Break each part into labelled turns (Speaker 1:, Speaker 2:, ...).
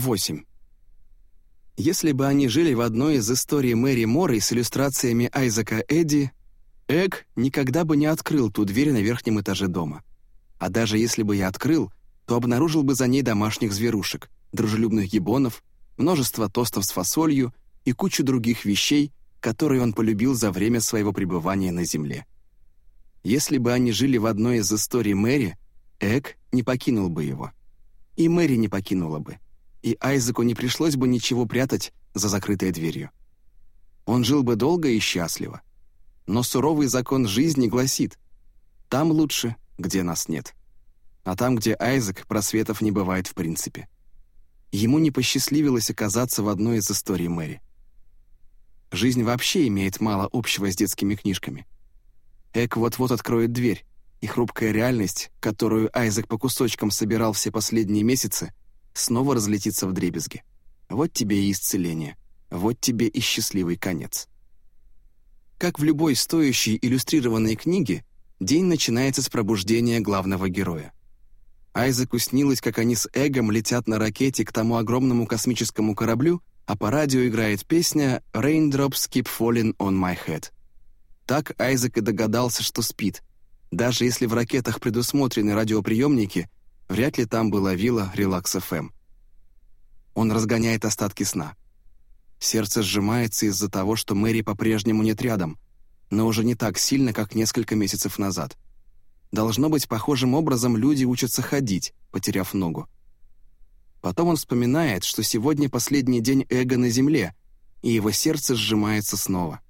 Speaker 1: 8. Если бы они жили в одной из историй Мэри Моррей с иллюстрациями Айзека Эдди, Эг никогда бы не открыл ту дверь на верхнем этаже дома. А даже если бы я открыл, то обнаружил бы за ней домашних зверушек, дружелюбных гибонов, множество тостов с фасолью и кучу других вещей, которые он полюбил за время своего пребывания на Земле. Если бы они жили в одной из историй Мэри, Эг не покинул бы его. И Мэри не покинула бы. И Айзеку не пришлось бы ничего прятать за закрытой дверью. Он жил бы долго и счастливо. Но суровый закон жизни гласит «там лучше, где нас нет». А там, где Айзек, просветов не бывает в принципе. Ему не посчастливилось оказаться в одной из историй Мэри. Жизнь вообще имеет мало общего с детскими книжками. Эк вот-вот откроет дверь, и хрупкая реальность, которую Айзек по кусочкам собирал все последние месяцы, снова разлетится в дребезги. Вот тебе и исцеление, вот тебе и счастливый конец. Как в любой стоящей иллюстрированной книге, день начинается с пробуждения главного героя. Айзеку снилось, как они с Эгом летят на ракете к тому огромному космическому кораблю, а по радио играет песня «Raindrops keep falling on my head». Так Айзек и догадался, что спит. Даже если в ракетах предусмотрены радиоприемники, вряд ли там была вилла Relax FM. Он разгоняет остатки сна. Сердце сжимается из-за того, что Мэри по-прежнему нет рядом, но уже не так сильно, как несколько месяцев назад. Должно быть, похожим образом люди учатся ходить, потеряв ногу. Потом он вспоминает, что сегодня последний день эго на земле, и его сердце сжимается снова.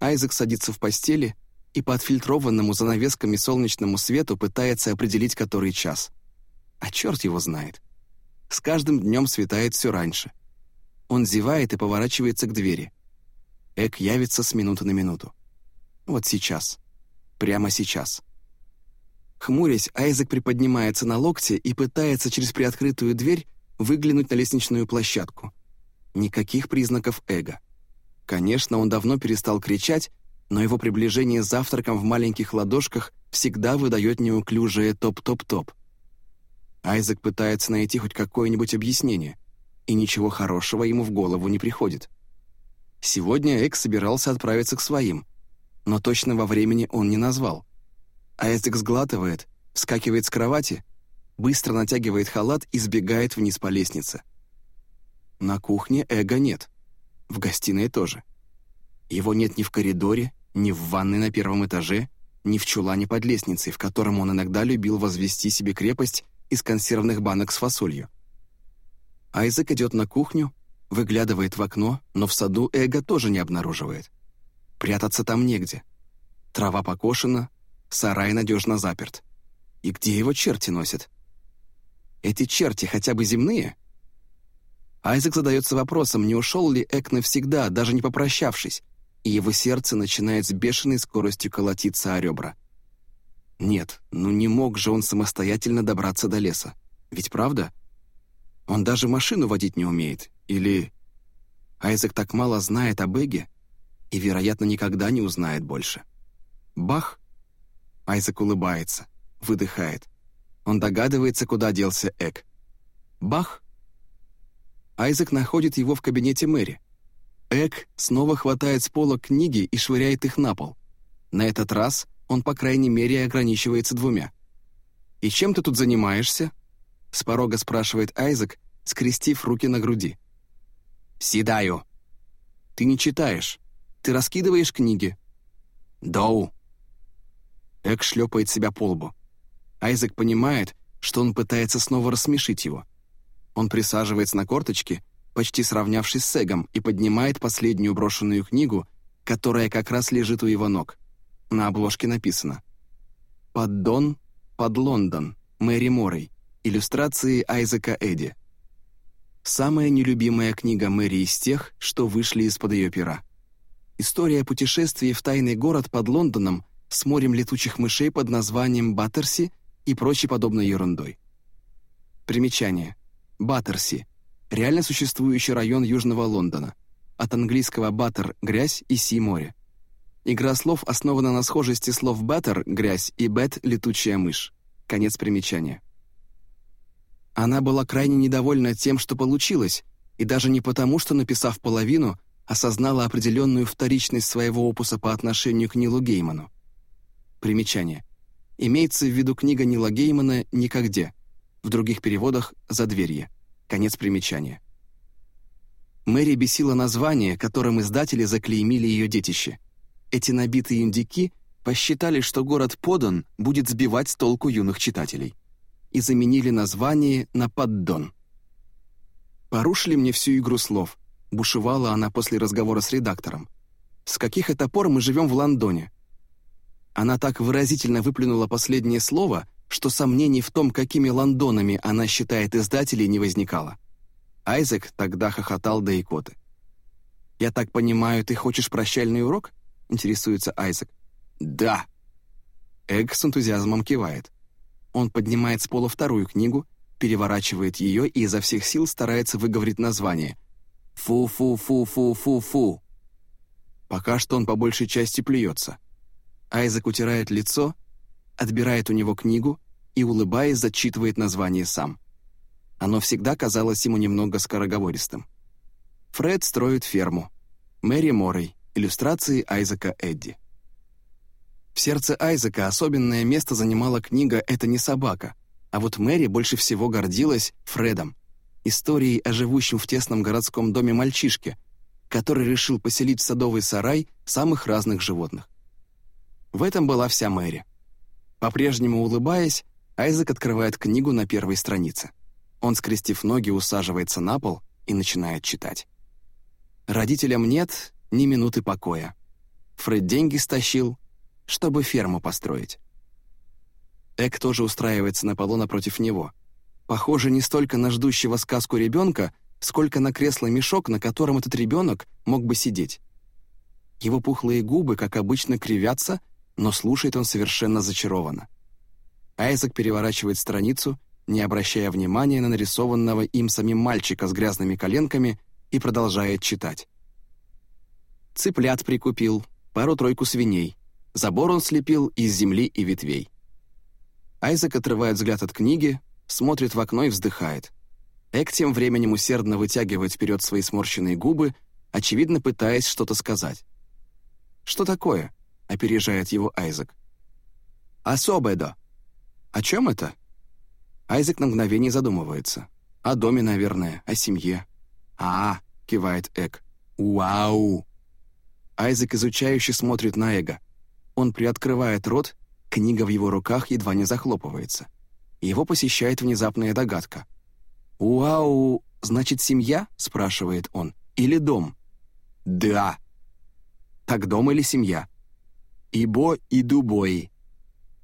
Speaker 1: Айзек садится в постели и по отфильтрованному занавесками солнечному свету пытается определить, который час. А черт его знает. С каждым днем светает все раньше. Он зевает и поворачивается к двери. Эк явится с минуты на минуту. Вот сейчас. Прямо сейчас. Хмурясь, Айзек приподнимается на локте и пытается через приоткрытую дверь выглянуть на лестничную площадку. Никаких признаков эго. Конечно, он давно перестал кричать, но его приближение завтраком в маленьких ладошках всегда выдает неуклюжее топ-топ-топ. Айзек пытается найти хоть какое-нибудь объяснение, и ничего хорошего ему в голову не приходит. Сегодня Эк собирался отправиться к своим, но точного времени он не назвал — Айзек сглатывает, вскакивает с кровати, быстро натягивает халат и сбегает вниз по лестнице. На кухне Эго нет. В гостиной тоже. Его нет ни в коридоре, ни в ванной на первом этаже, ни в чулане под лестницей, в котором он иногда любил возвести себе крепость из консервных банок с фасолью. Айзек идет на кухню, выглядывает в окно, но в саду Эго тоже не обнаруживает. Прятаться там негде. Трава покошена, Сарай надежно заперт. И где его черти носят? Эти черти хотя бы земные? Айзек задается вопросом, не ушел ли Эк навсегда, даже не попрощавшись, и его сердце начинает с бешеной скоростью колотиться о ребра. Нет, ну не мог же он самостоятельно добраться до леса. Ведь правда? Он даже машину водить не умеет. Или... Айзек так мало знает об Эге и, вероятно, никогда не узнает больше. Бах! Айзек улыбается, выдыхает. Он догадывается, куда делся Эк. Бах! Айзек находит его в кабинете Мэри. Эк снова хватает с пола книги и швыряет их на пол. На этот раз он, по крайней мере, ограничивается двумя. «И чем ты тут занимаешься?» — с порога спрашивает Айзек, скрестив руки на груди. «Седаю». «Ты не читаешь. Ты раскидываешь книги». «Доу», Эк шлепает себя по лбу. Айзек понимает, что он пытается снова рассмешить его. Он присаживается на корточки, почти сравнявшись с Эгом, и поднимает последнюю брошенную книгу, которая как раз лежит у его ног. На обложке написано «Поддон под Лондон. Мэри Моррей. Иллюстрации Айзека Эдди». Самая нелюбимая книга Мэри из тех, что вышли из-под ее пера. История путешествия в тайный город под Лондоном с морем летучих мышей под названием Баттерси и прочей подобной ерундой. Примечание. Баттерси — реально существующий район Южного Лондона. От английского «баттер» — грязь и «си» — море. Игра слов основана на схожести слов «баттер» — грязь и «бет» — летучая мышь. Конец примечания. Она была крайне недовольна тем, что получилось, и даже не потому, что, написав половину, осознала определенную вторичность своего опуса по отношению к Нилу Гейману. Примечание. Имеется в виду книга Нила Геймана «Никогде», в других переводах «Задверье». Конец примечания. Мэри бесила название, которым издатели заклеймили ее детище. Эти набитые индюки посчитали, что город Подан будет сбивать с толку юных читателей. И заменили название на Поддон. «Порушили мне всю игру слов», — бушевала она после разговора с редактором. «С каких это пор мы живем в Лондоне?» Она так выразительно выплюнула последнее слово, что сомнений в том, какими Лондонами она считает издателей, не возникало. Айзек тогда хохотал до икоты. «Я так понимаю, ты хочешь прощальный урок?» — интересуется Айзек. «Да». Эг с энтузиазмом кивает. Он поднимает с пола вторую книгу, переворачивает ее и изо всех сил старается выговорить название. «Фу-фу-фу-фу-фу-фу». Пока что он по большей части плюется. Айзек утирает лицо, отбирает у него книгу и, улыбаясь, зачитывает название сам. Оно всегда казалось ему немного скороговористым. Фред строит ферму. Мэри Моррей. Иллюстрации Айзека Эдди. В сердце Айзека особенное место занимала книга «Это не собака», а вот Мэри больше всего гордилась Фредом, историей о живущем в тесном городском доме мальчишке, который решил поселить в садовый сарай самых разных животных. В этом была вся Мэри. По-прежнему улыбаясь, Айзек открывает книгу на первой странице. Он, скрестив ноги, усаживается на пол и начинает читать. Родителям нет ни минуты покоя. Фред деньги стащил, чтобы ферму построить. Эк тоже устраивается на полу напротив него. Похоже не столько на ждущего сказку ребенка, сколько на кресло-мешок, на котором этот ребенок мог бы сидеть. Его пухлые губы, как обычно, кривятся, но слушает он совершенно зачарованно. Айзек переворачивает страницу не обращая внимания на нарисованного им самим мальчика с грязными коленками, и продолжает читать. Цыплят прикупил, пару-тройку свиней. Забор он слепил из земли и ветвей. Айзек отрывает взгляд от книги, смотрит в окно и вздыхает. Эк тем временем усердно вытягивает вперед свои сморщенные губы, очевидно пытаясь что-то сказать. «Что такое?» — опережает его Айзек. «Особедо». «О чем это?» Айзек на мгновение задумывается. О доме, наверное, о семье. «А, — кивает Эк. «Уау!» Айзек изучающе смотрит на Эго. Он приоткрывает рот, книга в его руках едва не захлопывается. Его посещает внезапная догадка. «Уау, значит, семья?» — спрашивает он. «Или дом?» «Да». «Так дом или семья?» «Ибо и дубои».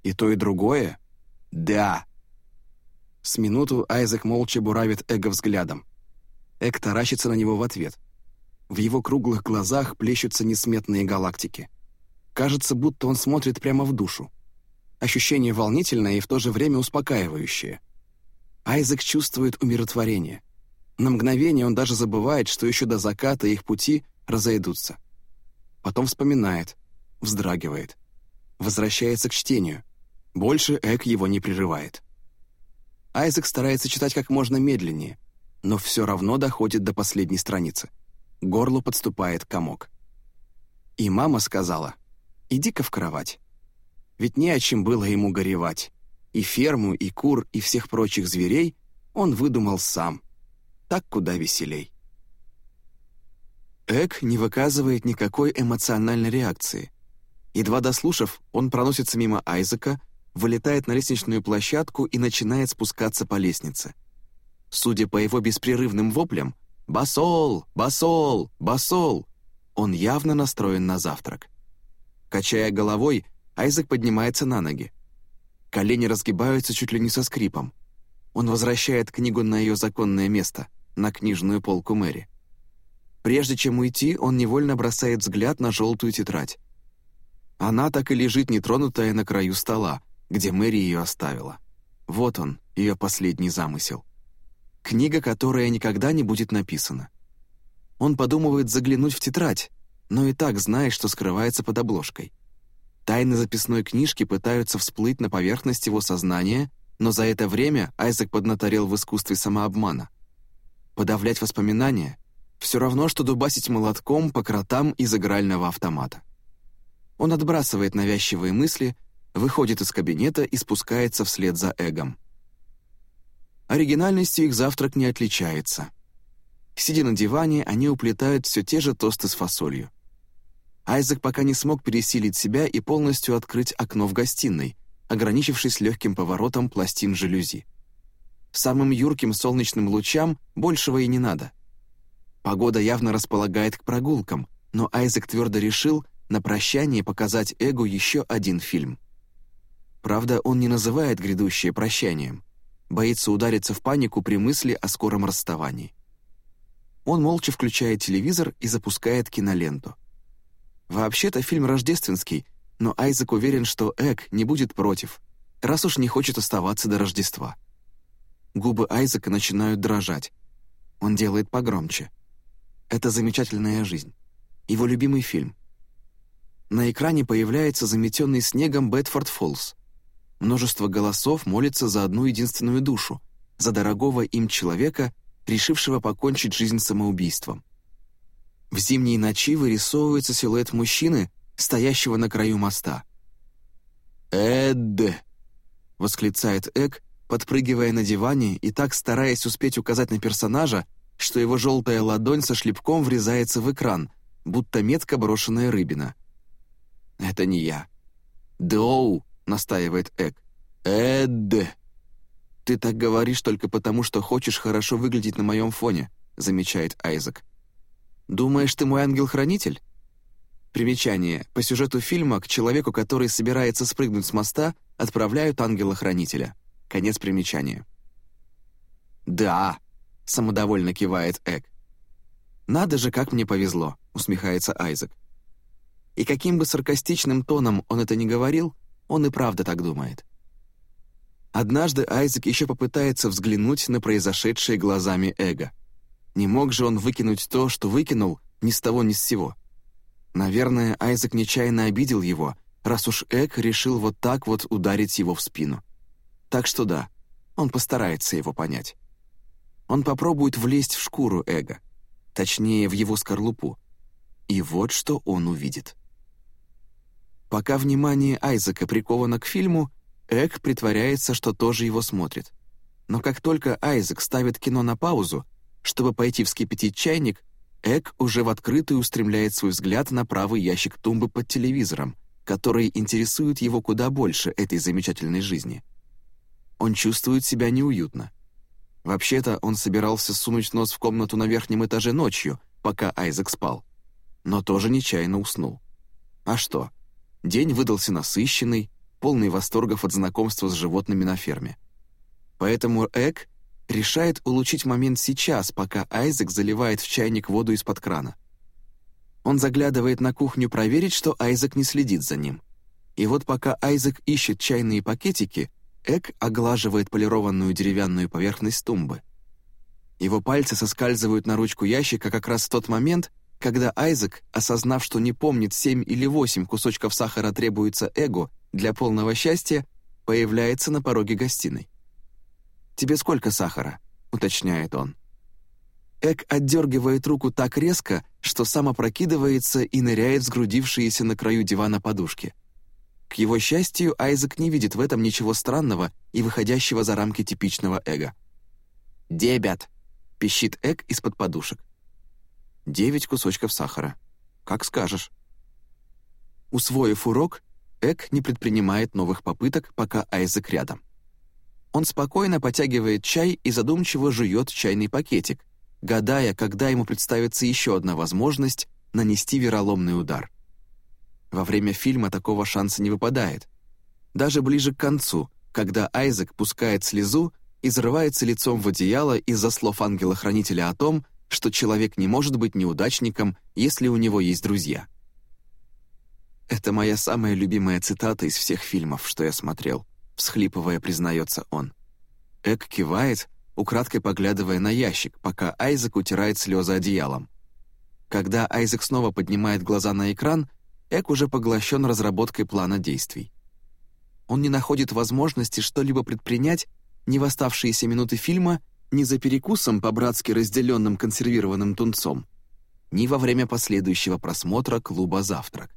Speaker 1: «И то, и другое?» «Да». С минуту Айзек молча буравит Эго взглядом. Эк таращится на него в ответ. В его круглых глазах плещутся несметные галактики. Кажется, будто он смотрит прямо в душу. Ощущение волнительное и в то же время успокаивающее. Айзек чувствует умиротворение. На мгновение он даже забывает, что еще до заката их пути разойдутся. Потом вспоминает, вздрагивает. Возвращается к чтению. Больше Эк его не прерывает. Айзек старается читать как можно медленнее, но все равно доходит до последней страницы. К горлу подступает комок. И мама сказала, «Иди-ка в кровать». Ведь не о чем было ему горевать. И ферму, и кур, и всех прочих зверей он выдумал сам. Так куда веселей. Эк не выказывает никакой эмоциональной реакции. Едва дослушав, он проносится мимо Айзека, вылетает на лестничную площадку и начинает спускаться по лестнице. Судя по его беспрерывным воплям «Басол! Басол! Басол!» он явно настроен на завтрак. Качая головой, Айзек поднимается на ноги. Колени разгибаются чуть ли не со скрипом. Он возвращает книгу на ее законное место, на книжную полку Мэри. Прежде чем уйти, он невольно бросает взгляд на желтую тетрадь. Она так и лежит нетронутая на краю стола, где Мэри ее оставила. Вот он, ее последний замысел. Книга, которая никогда не будет написана. Он подумывает заглянуть в тетрадь, но и так знает, что скрывается под обложкой. Тайны записной книжки пытаются всплыть на поверхность его сознания, но за это время Айзек поднаторел в искусстве самообмана. Подавлять воспоминания — все равно, что дубасить молотком по кротам из игрального автомата. Он отбрасывает навязчивые мысли, выходит из кабинета и спускается вслед за эгом. Оригинальностью их завтрак не отличается. Сидя на диване, они уплетают все те же тосты с фасолью. Айзек пока не смог пересилить себя и полностью открыть окно в гостиной, ограничившись легким поворотом пластин жалюзи. Самым юрким солнечным лучам большего и не надо. Погода явно располагает к прогулкам, но Айзек твердо решил на прощание показать Эгу еще один фильм. Правда, он не называет грядущее прощанием, боится удариться в панику при мысли о скором расставании. Он молча включает телевизор и запускает киноленту. Вообще-то фильм рождественский, но Айзек уверен, что Эг не будет против, раз уж не хочет оставаться до Рождества. Губы Айзека начинают дрожать. Он делает погромче. Это замечательная жизнь. Его любимый фильм. На экране появляется заметенный снегом Бетфорд Фоллс. Множество голосов молится за одну единственную душу, за дорогого им человека, решившего покончить жизнь самоубийством. В зимние ночи вырисовывается силуэт мужчины, стоящего на краю моста. «Эд!» — восклицает Эк, подпрыгивая на диване и так стараясь успеть указать на персонажа, что его желтая ладонь со шлепком врезается в экран, будто метко брошенная рыбина. «Это не я». «Доу!» — настаивает Эк. «Эд!» «Ты так говоришь только потому, что хочешь хорошо выглядеть на моем фоне», — замечает Айзек. «Думаешь, ты мой ангел-хранитель?» Примечание. По сюжету фильма к человеку, который собирается спрыгнуть с моста, отправляют ангела-хранителя. Конец примечания. «Да», — самодовольно кивает Эк. «Надо же, как мне повезло», — усмехается Айзек. И каким бы саркастичным тоном он это ни говорил, он и правда так думает. Однажды Айзек еще попытается взглянуть на произошедшее глазами эго. Не мог же он выкинуть то, что выкинул, ни с того ни с сего. Наверное, Айзек нечаянно обидел его, раз уж Эк решил вот так вот ударить его в спину. Так что да, он постарается его понять. Он попробует влезть в шкуру эго, точнее, в его скорлупу. И вот что он увидит. Пока внимание Айзека приковано к фильму, Эк притворяется, что тоже его смотрит. Но как только Айзек ставит кино на паузу, чтобы пойти вскипятить чайник, Эк уже в открытую устремляет свой взгляд на правый ящик тумбы под телевизором, который интересует его куда больше этой замечательной жизни. Он чувствует себя неуютно. Вообще-то он собирался сунуть нос в комнату на верхнем этаже ночью, пока Айзек спал. Но тоже нечаянно уснул. А что? День выдался насыщенный, полный восторгов от знакомства с животными на ферме. Поэтому Эк решает улучшить момент сейчас, пока Айзек заливает в чайник воду из-под крана. Он заглядывает на кухню проверить, что Айзек не следит за ним. И вот пока Айзек ищет чайные пакетики, Эк оглаживает полированную деревянную поверхность тумбы. Его пальцы соскальзывают на ручку ящика как раз в тот момент, когда Айзек, осознав, что не помнит семь или восемь кусочков сахара требуется Эгу для полного счастья, появляется на пороге гостиной. «Тебе сколько сахара?» — уточняет он. Эк отдергивает руку так резко, что сам опрокидывается и ныряет в сгрудившиеся на краю дивана подушки. К его счастью, Айзек не видит в этом ничего странного и выходящего за рамки типичного эго. «Дебят!» — пищит Эк из-под подушек. «Девять кусочков сахара. Как скажешь». Усвоив урок, Эк не предпринимает новых попыток, пока Айзек рядом. Он спокойно потягивает чай и задумчиво жует чайный пакетик, гадая, когда ему представится еще одна возможность нанести вероломный удар. Во время фильма такого шанса не выпадает. Даже ближе к концу, когда Айзек пускает слезу и зарывается лицом в одеяло из-за слов ангела-хранителя о том, что человек не может быть неудачником, если у него есть друзья. Это моя самая любимая цитата из всех фильмов, что я смотрел всхлипывая, признается он. Эк кивает, украдкой поглядывая на ящик, пока Айзек утирает слезы одеялом. Когда Айзек снова поднимает глаза на экран, Эк уже поглощен разработкой плана действий. он не находит возможности что-либо предпринять ни в минуты фильма, ни за перекусом по-братски разделенным консервированным тунцом, ни во время последующего просмотра клуба «Завтрак».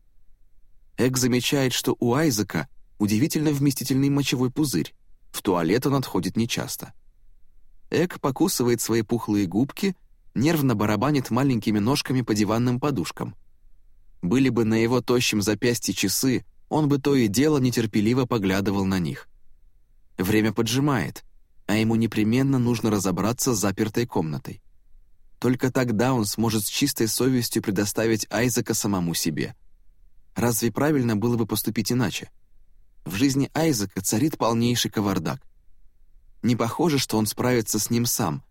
Speaker 1: Эк замечает, что у Айзека удивительно вместительный мочевой пузырь, в туалет он отходит нечасто. Эк покусывает свои пухлые губки, нервно барабанит маленькими ножками по диванным подушкам. Были бы на его тощем запястье часы, он бы то и дело нетерпеливо поглядывал на них. Время поджимает, а ему непременно нужно разобраться с запертой комнатой. Только тогда он сможет с чистой совестью предоставить Айзека самому себе. Разве правильно было бы поступить иначе? В жизни Айзека царит полнейший кавардак. Не похоже, что он справится с ним сам.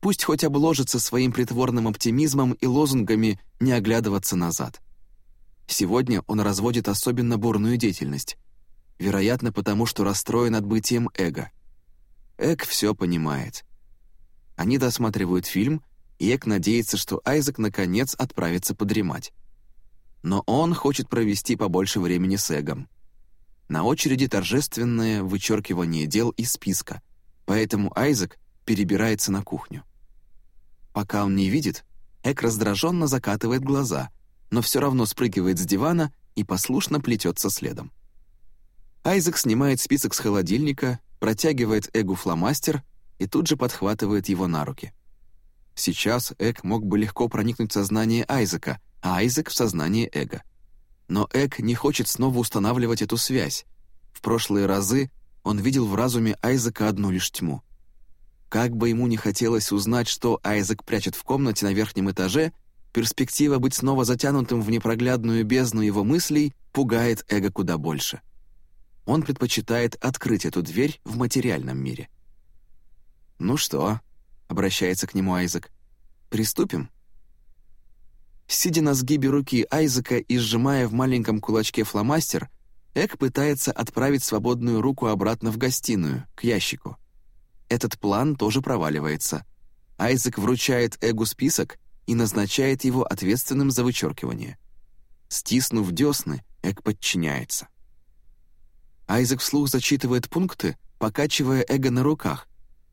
Speaker 1: Пусть хоть обложится своим притворным оптимизмом и лозунгами не оглядываться назад. Сегодня он разводит особенно бурную деятельность. Вероятно, потому что расстроен отбытием эго. Эк все понимает. Они досматривают фильм, и Эк надеется, что Айзек наконец отправится подремать. Но он хочет провести побольше времени с Эгом. На очереди торжественное вычеркивание дел из списка, поэтому Айзек перебирается на кухню. Пока он не видит, Эк раздраженно закатывает глаза, но все равно спрыгивает с дивана и послушно плетется следом. Айзек снимает список с холодильника, протягивает Эгу фломастер и тут же подхватывает его на руки. Сейчас Эг мог бы легко проникнуть в сознание Айзека, а Айзек — в сознание Эга. Но Эг не хочет снова устанавливать эту связь. В прошлые разы он видел в разуме Айзека одну лишь тьму. Как бы ему не хотелось узнать, что Айзек прячет в комнате на верхнем этаже, перспектива быть снова затянутым в непроглядную бездну его мыслей пугает Эго куда больше. Он предпочитает открыть эту дверь в материальном мире. «Ну что?» — обращается к нему Айзек. «Приступим?» Сидя на сгибе руки Айзека и сжимая в маленьком кулачке фломастер, Эк пытается отправить свободную руку обратно в гостиную, к ящику. Этот план тоже проваливается. Айзек вручает Эгу список и назначает его ответственным за вычеркивание. Стиснув десны, Эк подчиняется. Айзек вслух зачитывает пункты, покачивая Эго на руках,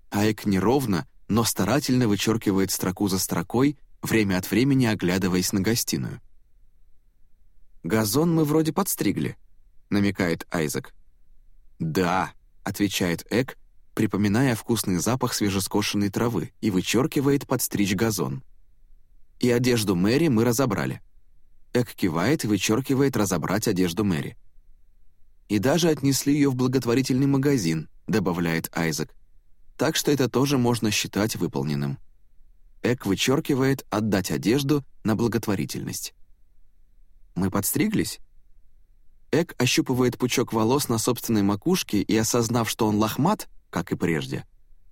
Speaker 1: а Эк неровно, но старательно вычеркивает строку за строкой, время от времени оглядываясь на гостиную. «Газон мы вроде подстригли», — намекает Айзек. «Да», — отвечает Эк, припоминая вкусный запах свежескошенной травы и вычеркивает подстричь газон. «И одежду Мэри мы разобрали». Эк кивает и вычеркивает разобрать одежду Мэри. «И даже отнесли ее в благотворительный магазин», — добавляет Айзек. «Так что это тоже можно считать выполненным». Эк вычеркивает «отдать одежду» на благотворительность. «Мы подстриглись?» Эк ощупывает пучок волос на собственной макушке и, осознав, что он лохмат, как и прежде,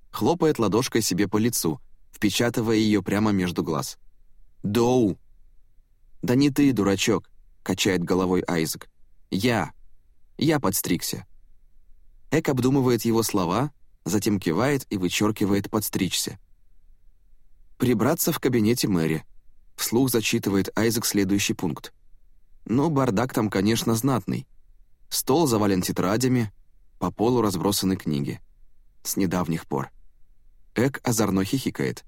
Speaker 1: хлопает ладошкой себе по лицу, впечатывая ее прямо между глаз. «Доу!» «Да не ты, дурачок!» — качает головой Айзек. «Я! Я подстригся!» Эк обдумывает его слова, затем кивает и вычеркивает «подстричься». «Прибраться в кабинете Мэри», — вслух зачитывает Айзек следующий пункт. «Ну, бардак там, конечно, знатный. Стол завален тетрадями, по полу разбросаны книги. С недавних пор». Эк озорно хихикает.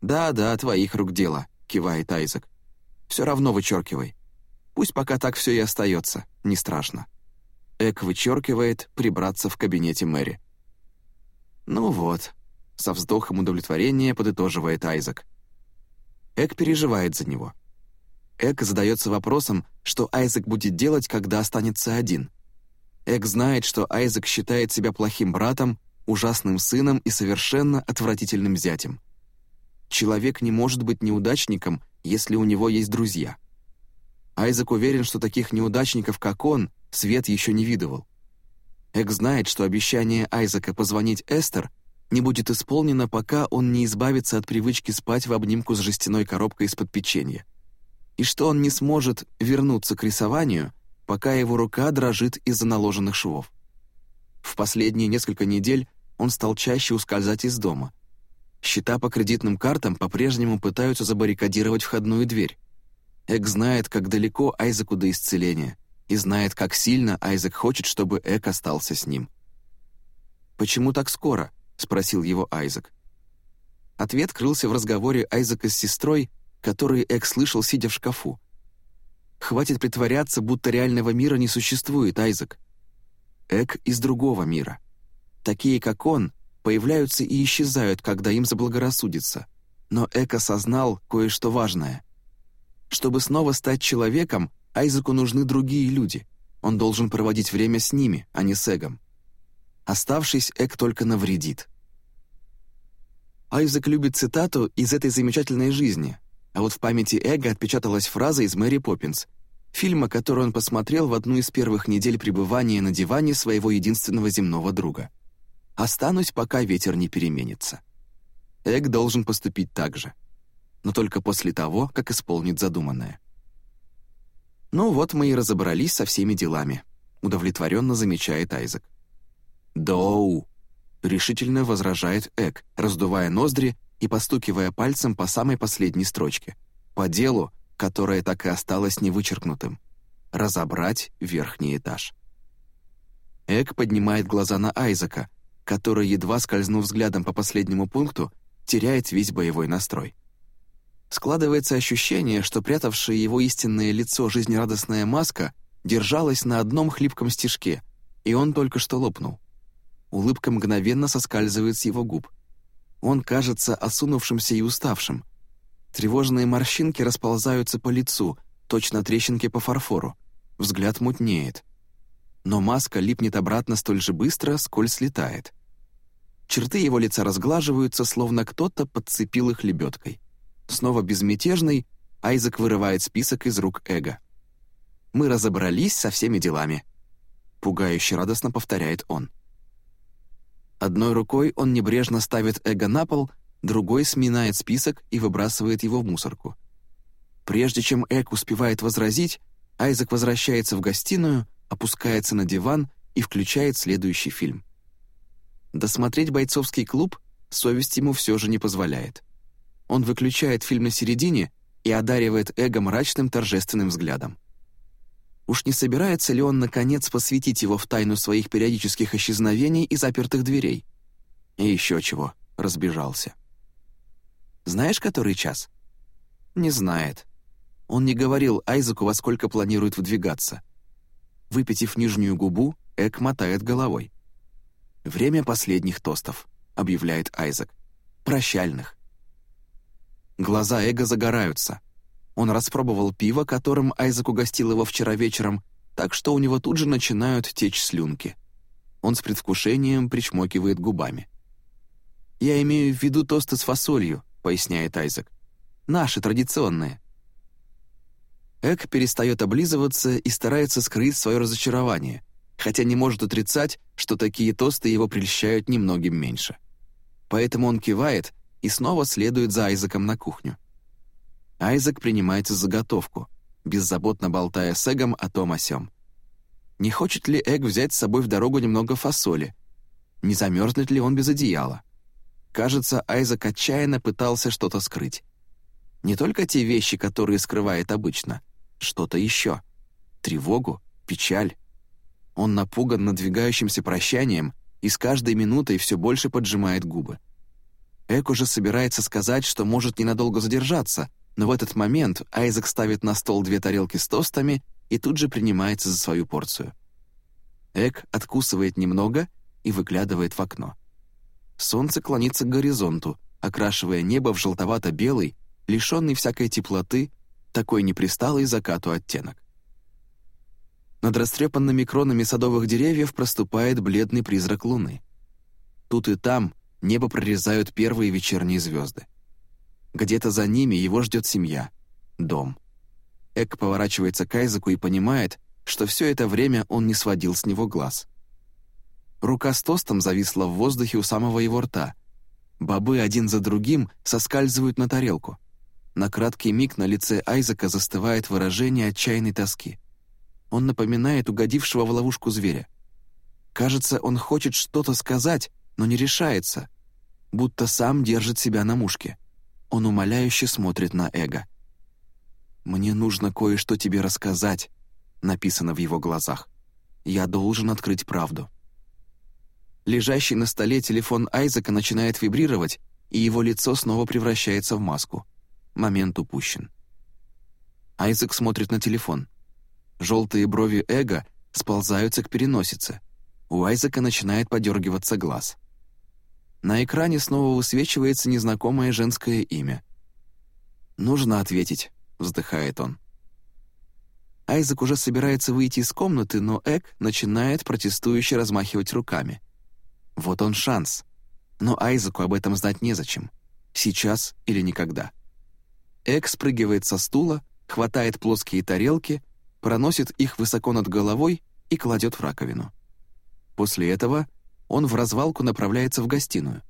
Speaker 1: «Да-да, твоих рук дело», — кивает Айзек. «Все равно вычеркивай. Пусть пока так все и остается, не страшно». Эк вычеркивает «прибраться в кабинете Мэри». «Ну вот», со вздохом удовлетворения подытоживает Айзек. Эк переживает за него. Эк задается вопросом, что Айзек будет делать, когда останется один. Эк знает, что Айзек считает себя плохим братом, ужасным сыном и совершенно отвратительным зятем. Человек не может быть неудачником, если у него есть друзья. Айзек уверен, что таких неудачников, как он, Свет еще не видывал. Эк знает, что обещание Айзека позвонить Эстер не будет исполнено, пока он не избавится от привычки спать в обнимку с жестяной коробкой из-под печенья. И что он не сможет вернуться к рисованию, пока его рука дрожит из-за наложенных швов. В последние несколько недель он стал чаще ускользать из дома. Счета по кредитным картам по-прежнему пытаются забаррикадировать входную дверь. Эк знает, как далеко Айзеку до исцеления, и знает, как сильно Айзек хочет, чтобы Эк остался с ним. «Почему так скоро?» — спросил его Айзек. Ответ крылся в разговоре Айзека с сестрой, который Эк слышал, сидя в шкафу. «Хватит притворяться, будто реального мира не существует, Айзек. Эк из другого мира. Такие, как он, появляются и исчезают, когда им заблагорассудится. Но Эк осознал кое-что важное. Чтобы снова стать человеком, Айзеку нужны другие люди. Он должен проводить время с ними, а не с Эгом. Оставшись, Эк только навредит. Айзек любит цитату из этой замечательной жизни, а вот в памяти Эга отпечаталась фраза из «Мэри Поппинс», фильма, который он посмотрел в одну из первых недель пребывания на диване своего единственного земного друга. «Останусь, пока ветер не переменится». Эг должен поступить так же, но только после того, как исполнит задуманное. «Ну вот мы и разобрались со всеми делами», — удовлетворенно замечает Айзек. «Доу!» — решительно возражает Эк, раздувая ноздри и постукивая пальцем по самой последней строчке. По делу, которое так и осталось невычеркнутым. Разобрать верхний этаж. Эк поднимает глаза на Айзека, который, едва скользнув взглядом по последнему пункту, теряет весь боевой настрой. Складывается ощущение, что прятавшее его истинное лицо жизнерадостная маска держалась на одном хлипком стежке, и он только что лопнул. Улыбка мгновенно соскальзывает с его губ. Он кажется осунувшимся и уставшим. Тревожные морщинки расползаются по лицу, точно трещинки по фарфору. Взгляд мутнеет. Но маска липнет обратно столь же быстро, сколь слетает. Черты его лица разглаживаются, словно кто-то подцепил их лебедкой. Снова безмятежный, Айзек вырывает список из рук Эго. «Мы разобрались со всеми делами», — пугающе радостно повторяет он. Одной рукой он небрежно ставит эго на пол, другой сминает список и выбрасывает его в мусорку. Прежде чем Эк успевает возразить, Айзек возвращается в гостиную, опускается на диван и включает следующий фильм. Досмотреть «Бойцовский клуб» совесть ему все же не позволяет. Он выключает фильм на середине и одаривает Эго мрачным торжественным взглядом. Уж не собирается ли он, наконец, посвятить его в тайну своих периодических исчезновений и запертых дверей? И еще чего, разбежался. Знаешь, который час? Не знает. Он не говорил Айзеку, во сколько планирует выдвигаться. Выпитив нижнюю губу, Эк мотает головой. «Время последних тостов», — объявляет Айзек. «Прощальных». Глаза Эга загораются — он распробовал пиво, которым Айзек угостил его вчера вечером, так что у него тут же начинают течь слюнки. Он с предвкушением причмокивает губами. «Я имею в виду тосты с фасолью», — поясняет Айзек. «Наши, традиционные». Эк перестает облизываться и старается скрыть свое разочарование, хотя не может отрицать, что такие тосты его прельщают немногим меньше. Поэтому он кивает и снова следует за Айзеком на кухню. Айзек принимается за заготовку, беззаботно болтая с Эгом о том о сём. Не хочет ли Эг взять с собой в дорогу немного фасоли? Не замерзнет ли он без одеяла? Кажется, Айзек отчаянно пытался что-то скрыть. Не только те вещи, которые скрывает обычно, что-то еще. Тревогу, печаль. Он напуган надвигающимся прощанием и с каждой минутой все больше поджимает губы. Эк уже собирается сказать, что может ненадолго задержаться, но в этот момент Айзек ставит на стол две тарелки с тостами и тут же принимается за свою порцию. Эк откусывает немного и выглядывает в окно. Солнце клонится к горизонту, окрашивая небо в желтовато-белый, лишенный всякой теплоты, такой непристалый закату оттенок. Над растрепанными кронами садовых деревьев проступает бледный призрак луны. Тут и там небо прорезают первые вечерние звезды. Где-то за ними его ждет семья, дом. Эк поворачивается к Айзеку и понимает, что все это время он не сводил с него глаз. Рука с тостом зависла в воздухе у самого его рта. Бобы один за другим соскальзывают на тарелку. На краткий миг на лице Айзека застывает выражение отчаянной тоски. Он напоминает угодившего в ловушку зверя. Кажется, он хочет что-то сказать, но не решается, будто сам держит себя на мушке. Он умоляюще смотрит на Эго. «Мне нужно кое-что тебе рассказать», написано в его глазах. «Я должен открыть правду». Лежащий на столе телефон Айзека начинает вибрировать, и его лицо снова превращается в маску. Момент упущен. Айзек смотрит на телефон. Желтые брови эго сползаются к переносице. У Айзека начинает подергиваться глаз. На экране снова высвечивается незнакомое женское имя. «Нужно ответить», — вздыхает он. Айзек уже собирается выйти из комнаты, но Эк начинает протестующе размахивать руками. Вот он шанс. Но Айзеку об этом знать незачем. Сейчас или никогда. Эк спрыгивает со стула, хватает плоские тарелки, проносит их высоко над головой и кладет в раковину. После этого он в развалку направляется в гостиную.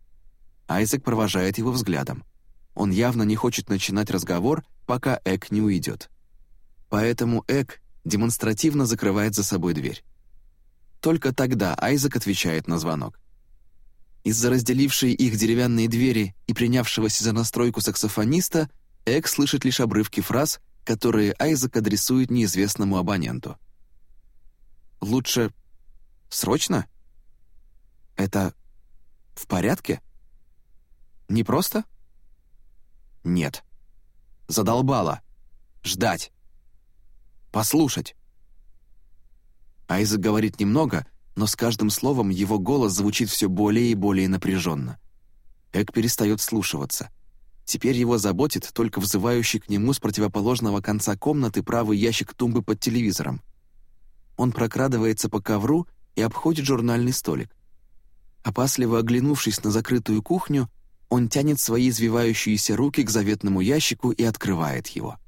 Speaker 1: Айзек провожает его взглядом. Он явно не хочет начинать разговор, пока Эк не уйдет. Поэтому Эк демонстративно закрывает за собой дверь. Только тогда Айзек отвечает на звонок. Из-за разделившей их деревянные двери и принявшегося за настройку саксофониста Эк слышит лишь обрывки фраз, которые Айзек адресует неизвестному абоненту. «Лучше срочно? Это в порядке? Не просто?» «Нет. Задолбало. Ждать. Послушать». Айзек говорит немного, но с каждым словом его голос звучит все более и более напряженно. Эк перестает слушаться. Теперь его заботит только взывающий к нему с противоположного конца комнаты правый ящик тумбы под телевизором. Он прокрадывается по ковру и обходит журнальный столик. Опасливо оглянувшись на закрытую кухню, он тянет свои извивающиеся руки к заветному ящику и открывает его.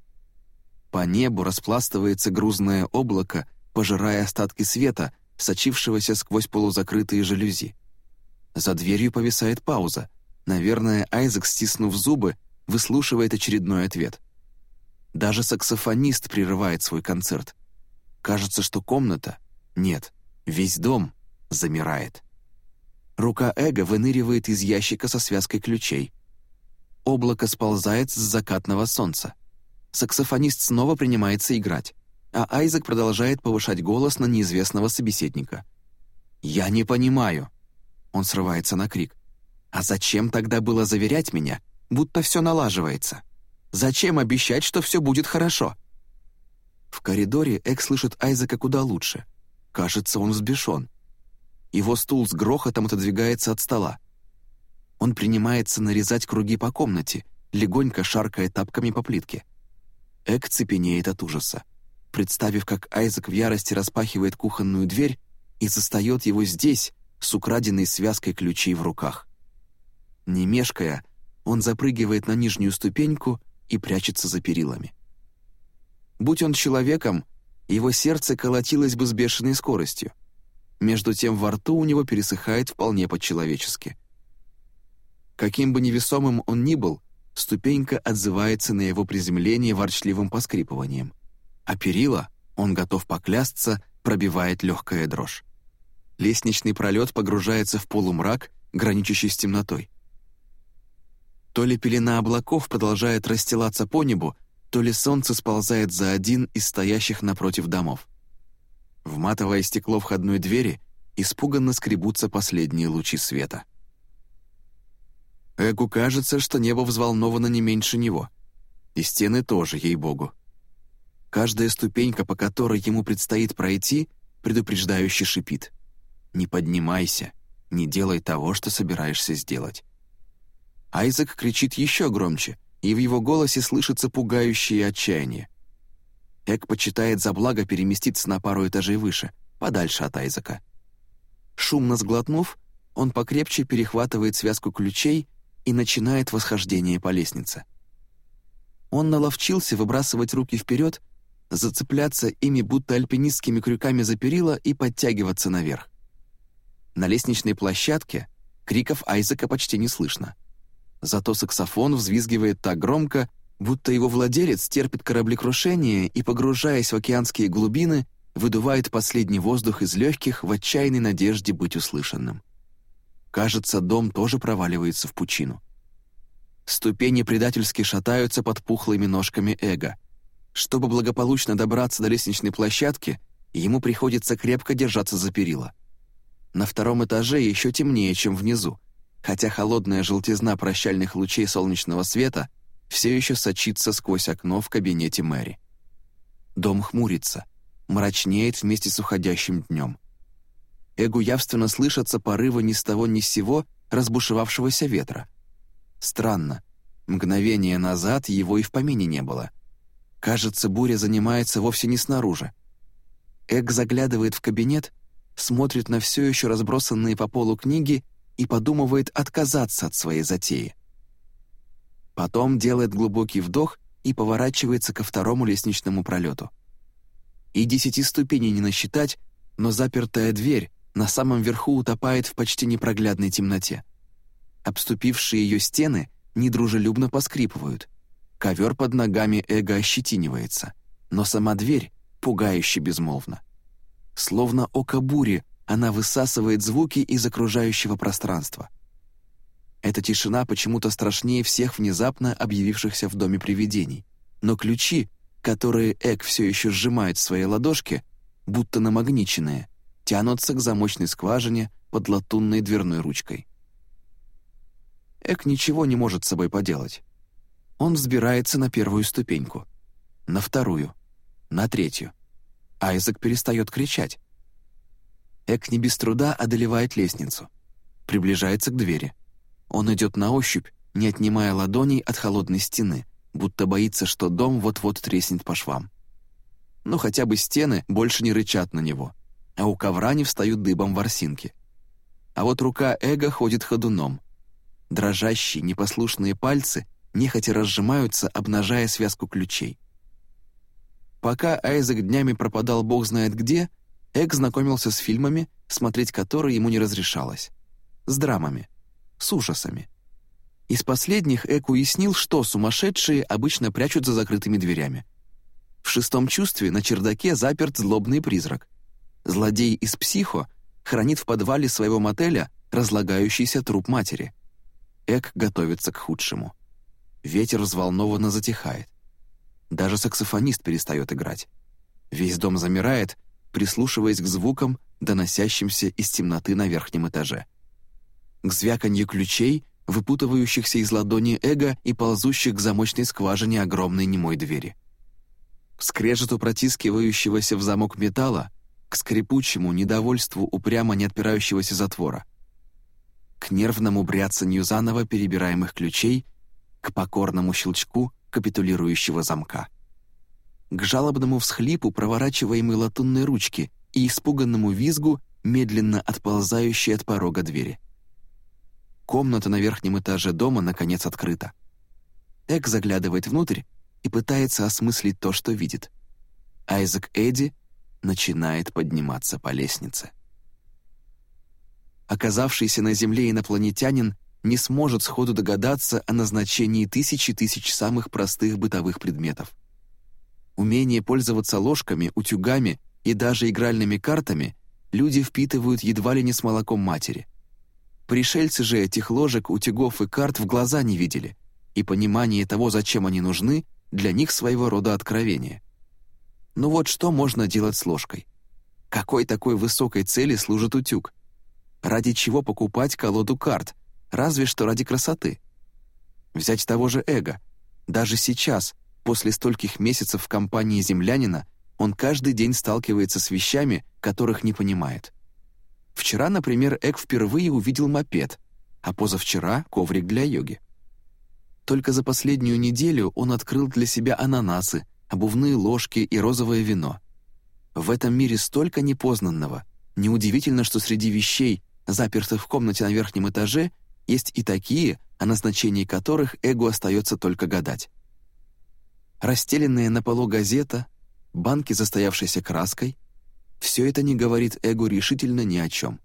Speaker 1: По небу распластывается грузное облако, пожирая остатки света, сочившегося сквозь полузакрытые жалюзи. За дверью повисает пауза. Наверное, Айзек, стиснув зубы, выслушивает очередной ответ. Даже саксофонист прерывает свой концерт. Кажется, что комната... Нет, весь дом замирает. Рука Эго выныривает из ящика со связкой ключей. Облако сползает с закатного солнца. Саксофонист снова принимается играть а Айзек продолжает повышать голос на неизвестного собеседника. «Я не понимаю». Он срывается на крик. «А зачем тогда было заверять меня, будто все налаживается? Зачем обещать, что все будет хорошо?» В коридоре Эк слышит Айзека куда лучше. Кажется, он взбешен. Его стул с грохотом отодвигается от стола. Он принимается нарезать круги по комнате, легонько шаркая тапками по плитке. Эк цепенеет от ужаса представив, как Айзек в ярости распахивает кухонную дверь и застает его здесь, с украденной связкой ключей в руках. Не мешкая, он запрыгивает на нижнюю ступеньку и прячется за перилами. Будь он человеком, его сердце колотилось бы с бешеной скоростью. Между тем во рту у него пересыхает вполне по-человечески. Каким бы невесомым он ни был, ступенька отзывается на его приземление ворчливым поскрипыванием а перила, он готов поклясться, пробивает легкая дрожь. Лестничный пролет погружается в полумрак, граничащий с темнотой. То ли пелена облаков продолжает расстилаться по небу, то ли солнце сползает за один из стоящих напротив домов. В матовое стекло входной двери испуганно скребутся последние лучи света. Эгу кажется, что небо взволновано не меньше него. И стены тоже, ей-богу. Каждая ступенька, по которой ему предстоит пройти, предупреждающе шипит. «Не поднимайся, не делай того, что собираешься сделать». Айзек кричит еще громче, и в его голосе слышится пугающее отчаяние. Эк почитает за благо переместиться на пару этажей выше, подальше от Айзека. Шумно сглотнув, он покрепче перехватывает связку ключей и начинает восхождение по лестнице. Он наловчился выбрасывать руки вперед зацепляться ими будто альпинистскими крюками за перила и подтягиваться наверх. На лестничной площадке криков Айзека почти не слышно. Зато саксофон взвизгивает так громко, будто его владелец терпит кораблекрушение и, погружаясь в океанские глубины, выдувает последний воздух из легких в отчаянной надежде быть услышанным. Кажется, дом тоже проваливается в пучину. Ступени предательски шатаются под пухлыми ножками эго — Чтобы благополучно добраться до лестничной площадки, ему приходится крепко держаться за перила. На втором этаже еще темнее, чем внизу, хотя холодная желтизна прощальных лучей солнечного света все еще сочится сквозь окно в кабинете Мэри. Дом хмурится, мрачнеет вместе с уходящим днем. Эгу явственно слышатся порывы ни с того ни с сего разбушевавшегося ветра. Странно, мгновение назад его и в помине не было. Кажется, буря занимается вовсе не снаружи. Эг заглядывает в кабинет, смотрит на все еще разбросанные по полу книги и подумывает отказаться от своей затеи. Потом делает глубокий вдох и поворачивается ко второму лестничному пролету. И десяти ступеней не насчитать, но запертая дверь на самом верху утопает в почти непроглядной темноте. Обступившие ее стены недружелюбно поскрипывают. Ковер под ногами эго ощетинивается, но сама дверь пугающе безмолвна. Словно око бури, она высасывает звуки из окружающего пространства. Эта тишина почему-то страшнее всех внезапно объявившихся в доме привидений. Но ключи, которые Эк все еще сжимает в своей ладошке, будто намагниченные, тянутся к замочной скважине под латунной дверной ручкой. Эк ничего не может с собой поделать. Он взбирается на первую ступеньку, на вторую, на третью. Айзек перестает кричать. Эк не без труда одолевает лестницу, приближается к двери. Он идет на ощупь, не отнимая ладоней от холодной стены, будто боится, что дом вот-вот треснет по швам. Но хотя бы стены больше не рычат на него, а у ковра не встают дыбом ворсинки. А вот рука Эго ходит ходуном. Дрожащие, непослушные пальцы нехотя разжимаются, обнажая связку ключей. Пока Айзек днями пропадал бог знает где, Эк знакомился с фильмами, смотреть которые ему не разрешалось. С драмами. С ужасами. Из последних Эк уяснил, что сумасшедшие обычно прячут за закрытыми дверями. В шестом чувстве на чердаке заперт злобный призрак. Злодей из «Психо» хранит в подвале своего мотеля разлагающийся труп матери. Эк готовится к худшему. Ветер взволнованно затихает. Даже саксофонист перестает играть. Весь дом замирает, прислушиваясь к звукам, доносящимся из темноты на верхнем этаже. К звяканью ключей, выпутывающихся из ладони эго и ползущих к замочной скважине огромной немой двери. К скрежету протискивающегося в замок металла, к скрипучему недовольству упрямо не отпирающегося затвора, к нервному бряцанью заново перебираемых ключей, к покорному щелчку капитулирующего замка. К жалобному всхлипу проворачиваемой латунной ручки и испуганному визгу, медленно отползающей от порога двери. Комната на верхнем этаже дома наконец открыта. Эк заглядывает внутрь и пытается осмыслить то, что видит. Айзек Эдди начинает подниматься по лестнице. Оказавшийся на Земле инопланетянин не сможет сходу догадаться о назначении тысячи тысяч самых простых бытовых предметов. Умение пользоваться ложками, утюгами и даже игральными картами люди впитывают едва ли не с молоком матери. Пришельцы же этих ложек, утюгов и карт в глаза не видели, и понимание того, зачем они нужны, для них своего рода откровение. Ну вот что можно делать с ложкой? Какой такой высокой цели служит утюг? Ради чего покупать колоду карт – разве что ради красоты. Взять того же эго. Даже сейчас, после стольких месяцев в компании землянина, он каждый день сталкивается с вещами, которых не понимает. Вчера, например, Эк впервые увидел мопед, а позавчера — коврик для йоги. Только за последнюю неделю он открыл для себя ананасы, обувные ложки и розовое вино. В этом мире столько непознанного. Неудивительно, что среди вещей, запертых в комнате на верхнем этаже, есть и такие, о назначении которых Эгу остается только гадать. Расстеленная на полу газета, банки, застоявшейся краской — все это не говорит Эгу решительно ни о чем.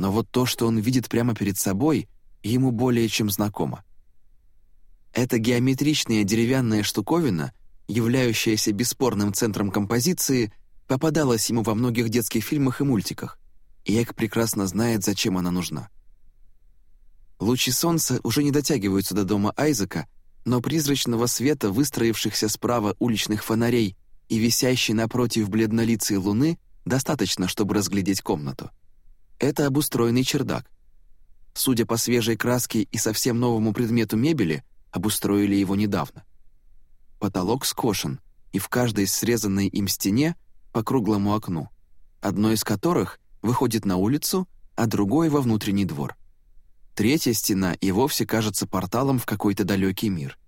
Speaker 1: Но вот то, что он видит прямо перед собой, ему более чем знакомо. Эта геометричная деревянная штуковина, являющаяся бесспорным центром композиции, попадалась ему во многих детских фильмах и мультиках, и Эк прекрасно знает, зачем она нужна. Лучи солнца уже не дотягиваются до дома Айзека, но призрачного света, выстроившихся справа уличных фонарей и висящей напротив бледнолицей луны, достаточно, чтобы разглядеть комнату. Это обустроенный чердак. Судя по свежей краске и совсем новому предмету мебели, обустроили его недавно. Потолок скошен, и в каждой срезанной им стене по круглому окну, одно из которых выходит на улицу, а другое во внутренний двор. Третья стена и вовсе кажется порталом в какой-то далекий мир.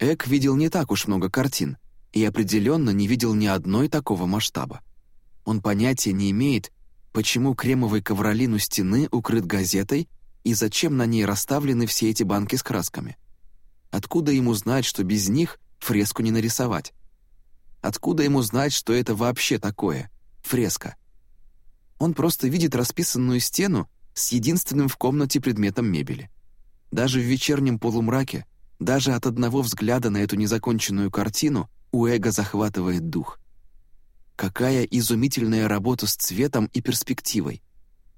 Speaker 1: Эк видел не так уж много картин и определенно не видел ни одной такого масштаба. Он понятия не имеет, почему кремовый ковролин у стены укрыт газетой и зачем на ней расставлены все эти банки с красками. Откуда ему знать, что без них фреску не нарисовать? Откуда ему знать, что это вообще такое — фреска? Он просто видит расписанную стену с единственным в комнате предметом мебели. Даже в вечернем полумраке, даже от одного взгляда на эту незаконченную картину у эго захватывает дух. Какая изумительная работа с цветом и перспективой.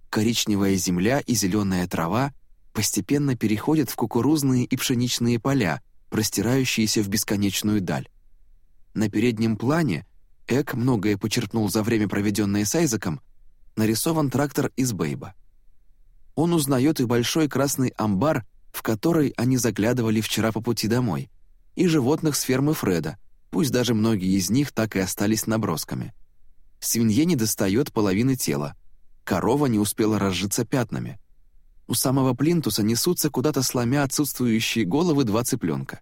Speaker 1: Коричневая земля и зеленая трава постепенно переходят в кукурузные и пшеничные поля, простирающиеся в бесконечную даль. На переднем плане Эк многое почерпнул за время, проведенное с Айзеком, нарисован трактор из Бейба. Он узнает и большой красный амбар, в который они заглядывали вчера по пути домой, и животных с фермы Фреда, пусть даже многие из них так и остались набросками. Свинье не достает половины тела, корова не успела разжиться пятнами. У самого плинтуса несутся куда-то сломя отсутствующие головы два цыпленка.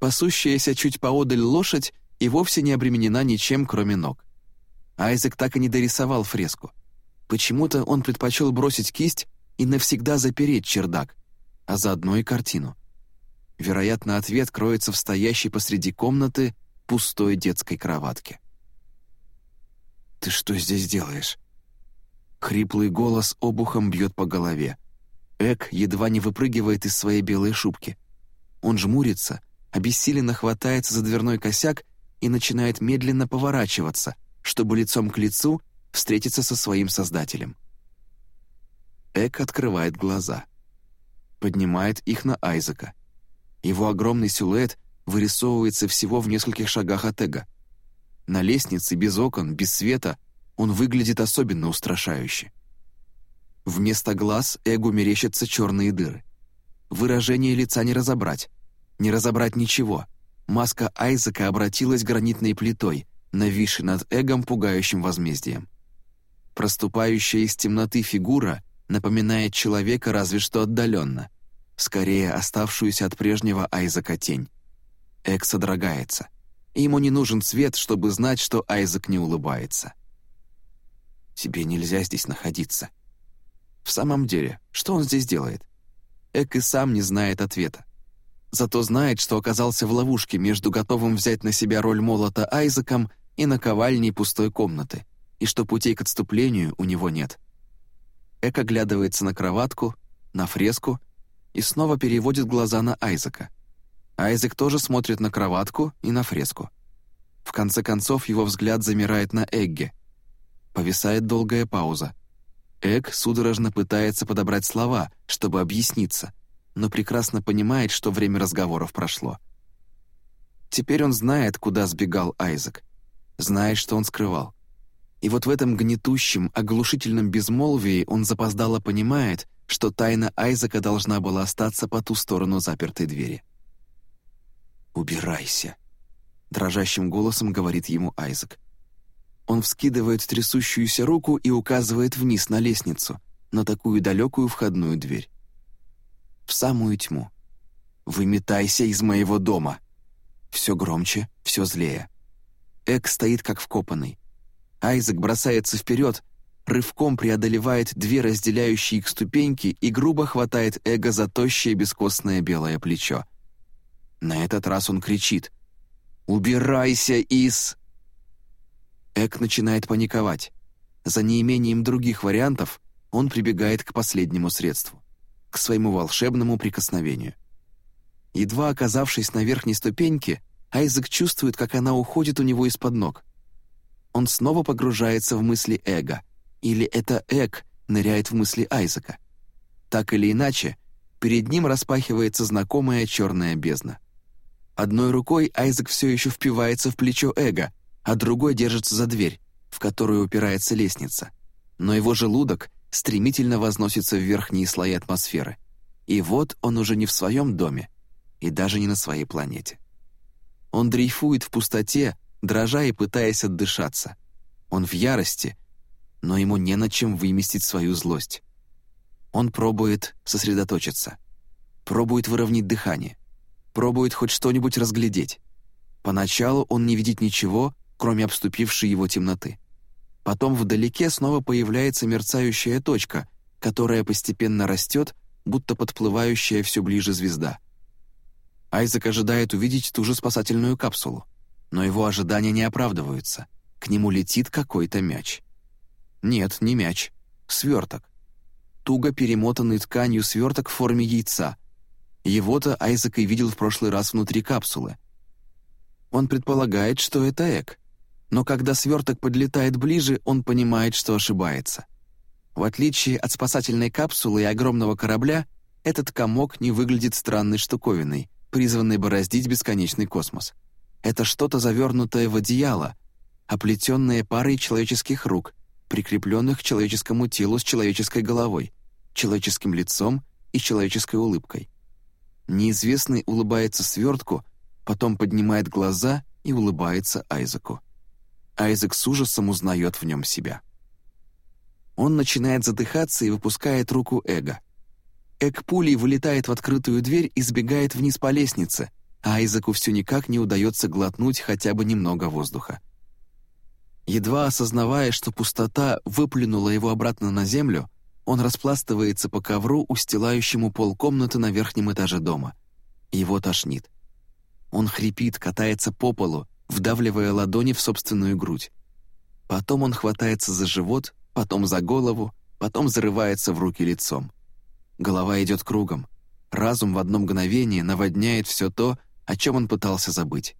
Speaker 1: Пасущаяся чуть поодаль лошадь и вовсе не обременена ничем, кроме ног. Айзек так и не дорисовал фреску. Почему-то он предпочел бросить кисть и навсегда запереть чердак, а заодно и картину. Вероятно, ответ кроется в стоящей посреди комнаты пустой детской кроватке. «Ты что здесь делаешь?» Хриплый голос обухом бьет по голове. Эк едва не выпрыгивает из своей белой шубки. Он жмурится, обессиленно хватается за дверной косяк и начинает медленно поворачиваться, чтобы лицом к лицу встретиться со своим создателем. Эк открывает глаза. Поднимает их на Айзека. Его огромный силуэт вырисовывается всего в нескольких шагах от Эга. На лестнице, без окон, без света, он выглядит особенно устрашающе. Вместо глаз Эгу мерещатся черные дыры. Выражение лица не разобрать. Не разобрать ничего. Маска Айзека обратилась гранитной плитой, нависшей над Эгом пугающим возмездием. Проступающая из темноты фигура напоминает человека разве что отдаленно, скорее оставшуюся от прежнего Айзека тень. Эк содрогается. Ему не нужен свет, чтобы знать, что Айзек не улыбается. «Тебе нельзя здесь находиться». В самом деле, что он здесь делает? Эк и сам не знает ответа. Зато знает, что оказался в ловушке между готовым взять на себя роль молота Айзеком и наковальней пустой комнаты, и что путей к отступлению у него нет. Эк оглядывается на кроватку, на фреску и снова переводит глаза на Айзека. Айзек тоже смотрит на кроватку и на фреску. В конце концов его взгляд замирает на Эгге. Повисает долгая пауза. Эг судорожно пытается подобрать слова, чтобы объясниться, но прекрасно понимает, что время разговоров прошло. Теперь он знает, куда сбегал Айзек. Знает, что он скрывал. И вот в этом гнетущем, оглушительном безмолвии он запоздало понимает, что тайна Айзека должна была остаться по ту сторону запертой двери. «Убирайся», — дрожащим голосом говорит ему Айзек. Он вскидывает трясущуюся руку и указывает вниз на лестницу, на такую далекую входную дверь. В самую тьму. «Выметайся из моего дома!» Все громче, все злее. Эк стоит как вкопанный. Айзек бросается вперед, рывком преодолевает две разделяющие их ступеньки и грубо хватает Эго за тощее бескостное белое плечо. На этот раз он кричит «Убирайся из...» Эк начинает паниковать. За неимением других вариантов он прибегает к последнему средству, к своему волшебному прикосновению. Едва оказавшись на верхней ступеньке, Айзек чувствует, как она уходит у него из-под ног — он снова погружается в мысли эго, или это эг ныряет в мысли Айзека. Так или иначе, перед ним распахивается знакомая черная бездна. Одной рукой Айзек все еще впивается в плечо Эго, а другой держится за дверь, в которую упирается лестница. Но его желудок стремительно возносится в верхние слои атмосферы. И вот он уже не в своем доме и даже не на своей планете. Он дрейфует в пустоте, дрожа и пытаясь отдышаться. Он в ярости, но ему не на чем выместить свою злость. Он пробует сосредоточиться, пробует выровнять дыхание, пробует хоть что-нибудь разглядеть. Поначалу он не видит ничего, кроме обступившей его темноты. Потом вдалеке снова появляется мерцающая точка, которая постепенно растет, будто подплывающая все ближе звезда. Айзек ожидает увидеть ту же спасательную капсулу, но его ожидания не оправдываются. К нему летит какой-то мяч. Нет, не мяч. Сверток. Туго перемотанный тканью сверток в форме яйца. Его-то Айзек и видел в прошлый раз внутри капсулы. Он предполагает, что это эк, но когда сверток подлетает ближе, он понимает, что ошибается. В отличие от спасательной капсулы и огромного корабля, этот комок не выглядит странной штуковиной, призванной бороздить бесконечный космос. Это что-то завернутое в одеяло, оплетенное парой человеческих рук, прикрепленных к человеческому телу с человеческой головой, человеческим лицом и человеческой улыбкой. Неизвестный улыбается свертку, потом поднимает глаза и улыбается Айзеку. Айзек с ужасом узнает в нем себя. Он начинает задыхаться и выпускает руку Эго. Эг пулей вылетает в открытую дверь и сбегает вниз по лестнице, а Айзеку все никак не удается глотнуть хотя бы немного воздуха. Едва осознавая, что пустота выплюнула его обратно на землю, он распластывается по ковру, устилающему пол комнаты на верхнем этаже дома. Его тошнит. Он хрипит, катается по полу, вдавливая ладони в собственную грудь. Потом он хватается за живот, потом за голову, потом зарывается в руки лицом. Голова идет кругом. Разум в одно мгновение наводняет все то, о чем он пытался забыть.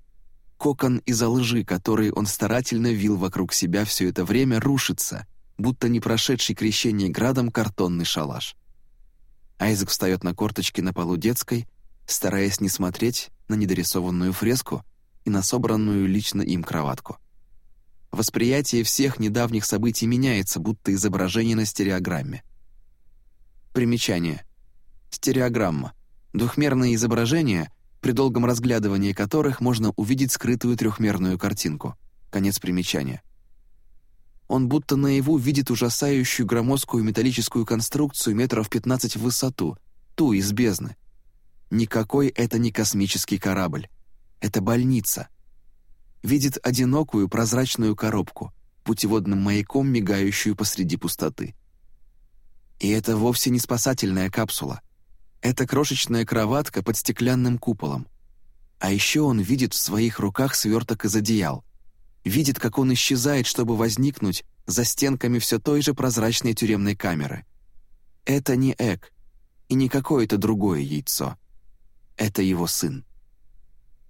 Speaker 1: Кокон из-за лжи, который он старательно вил вокруг себя все это время, рушится, будто не прошедший крещение градом картонный шалаш. Айзек встает на корточки на полу детской, стараясь не смотреть на недорисованную фреску, и на собранную лично им кроватку. Восприятие всех недавних событий меняется, будто изображение на стереограмме. Примечание. Стереограмма. Двухмерные изображения, при долгом разглядывании которых можно увидеть скрытую трехмерную картинку. Конец примечания. Он будто наяву видит ужасающую громоздкую металлическую конструкцию метров 15 в высоту, ту из бездны. Никакой это не космический корабль. Это больница. Видит одинокую прозрачную коробку, путеводным маяком, мигающую посреди пустоты. И это вовсе не спасательная капсула. Это крошечная кроватка под стеклянным куполом. А еще он видит в своих руках сверток из одеял. Видит, как он исчезает, чтобы возникнуть за стенками все той же прозрачной тюремной камеры. Это не Эк и не какое-то другое яйцо. Это его сын.